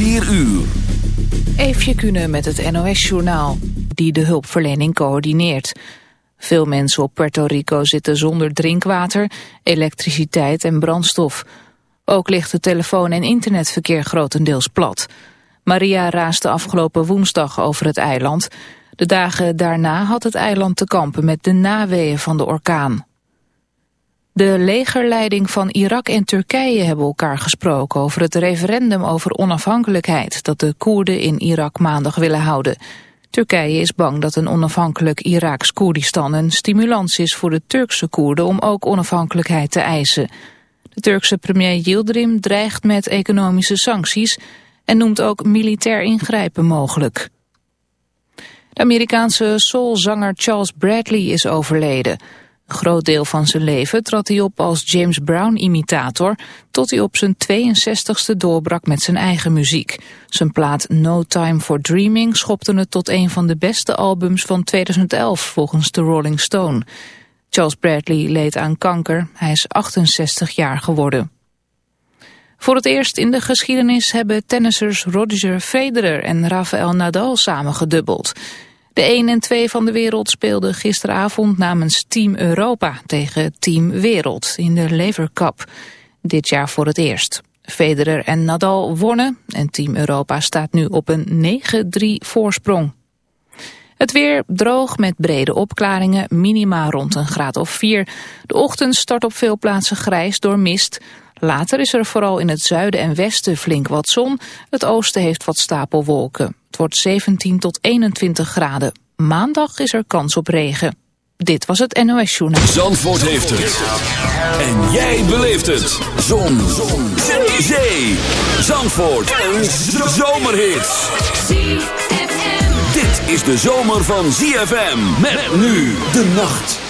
4 uur. Eefje kunnen met het NOS-journaal, die de hulpverlening coördineert. Veel mensen op Puerto Rico zitten zonder drinkwater, elektriciteit en brandstof. Ook ligt het telefoon- en internetverkeer grotendeels plat. Maria raasde afgelopen woensdag over het eiland. De dagen daarna had het eiland te kampen met de naweeën van de orkaan. De legerleiding van Irak en Turkije hebben elkaar gesproken over het referendum over onafhankelijkheid dat de Koerden in Irak maandag willen houden. Turkije is bang dat een onafhankelijk Iraks Koerdistan een stimulans is voor de Turkse Koerden om ook onafhankelijkheid te eisen. De Turkse premier Yildirim dreigt met economische sancties en noemt ook militair ingrijpen mogelijk. De Amerikaanse soulzanger Charles Bradley is overleden. Een groot deel van zijn leven trad hij op als James Brown-imitator... tot hij op zijn 62ste doorbrak met zijn eigen muziek. Zijn plaat No Time for Dreaming schopte het tot een van de beste albums van 2011... volgens de Rolling Stone. Charles Bradley leed aan kanker. Hij is 68 jaar geworden. Voor het eerst in de geschiedenis hebben tennissers Roger Federer en Rafael Nadal samen gedubbeld. De 1 en 2 van de wereld speelden gisteravond namens Team Europa tegen Team Wereld in de Lever Cup. Dit jaar voor het eerst. Federer en Nadal wonnen en Team Europa staat nu op een 9-3 voorsprong. Het weer droog met brede opklaringen, minima rond een graad of 4. De ochtend start op veel plaatsen grijs door mist. Later is er vooral in het zuiden en westen flink wat zon. Het oosten heeft wat stapelwolken. Het wordt 17 tot 21 graden. Maandag is er kans op regen. Dit was het NOS Journaal. Zandvoort heeft het. En jij beleeft het. Zon. zon. Zee. Zee. Zandvoort. Een zomerhit. Dit is de zomer van ZFM. Met nu de nacht.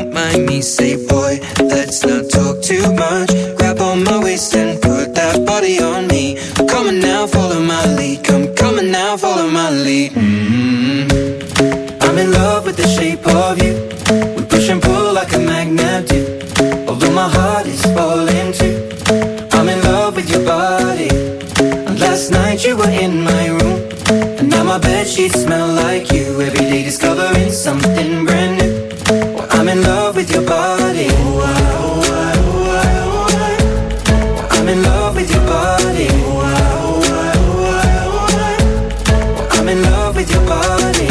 in my room. And now my bed sheets smell like you. Every day discovering something brand new. Well, I'm in love with your body. I, ooh, I, ooh, I, ooh, I. Well, I'm in love with your body. I, I, I, I. Well, I'm in love with your body.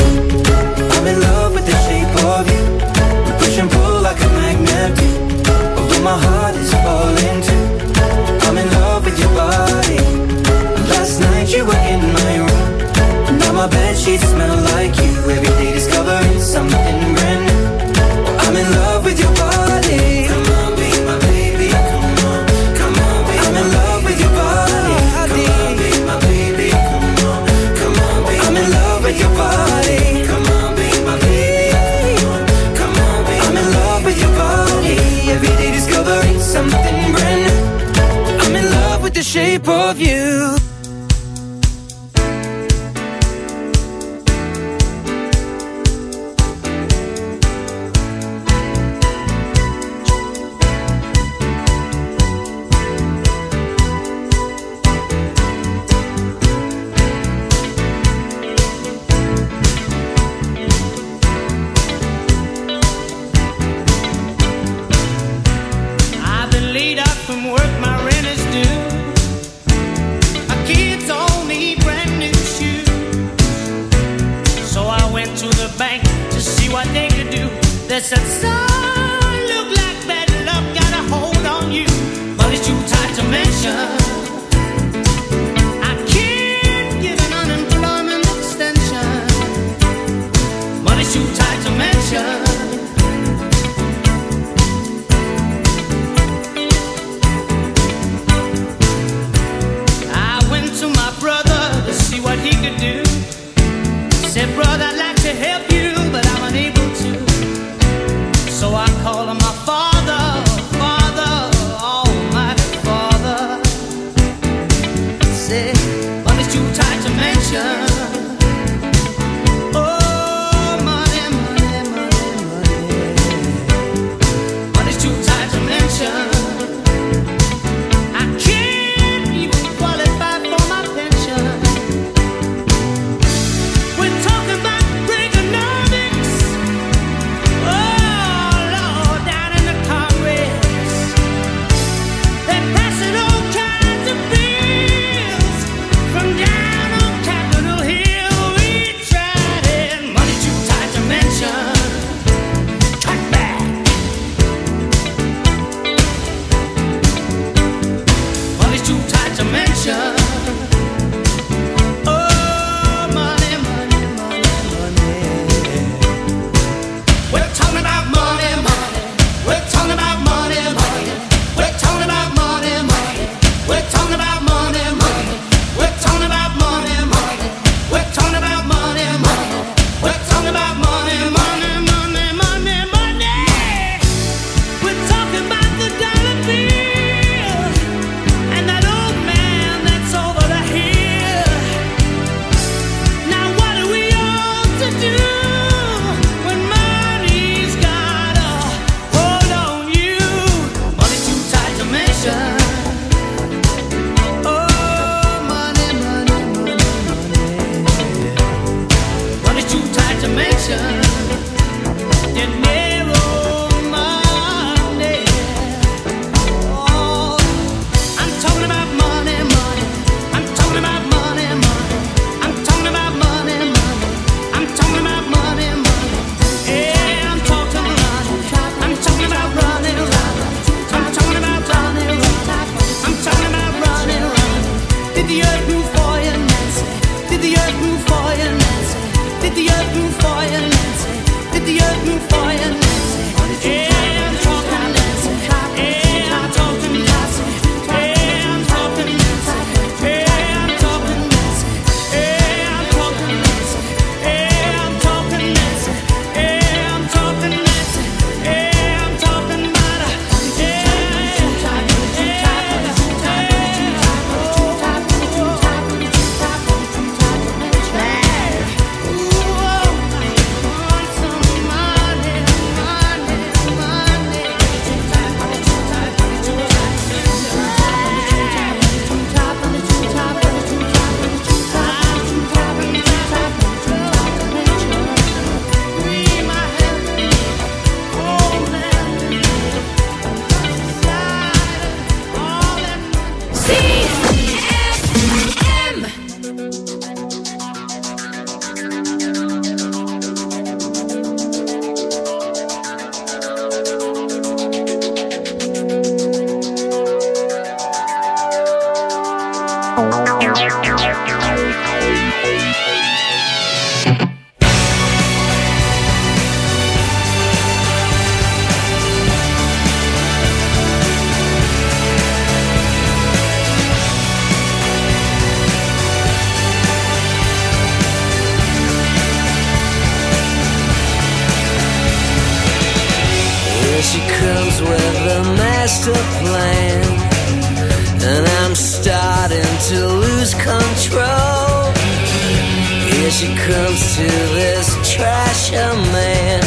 she comes to this trash man,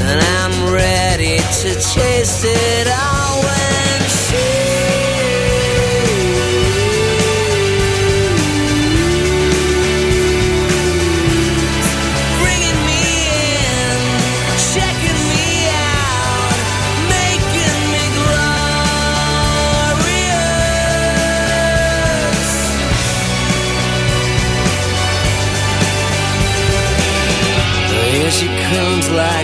and I'm ready to chase it all.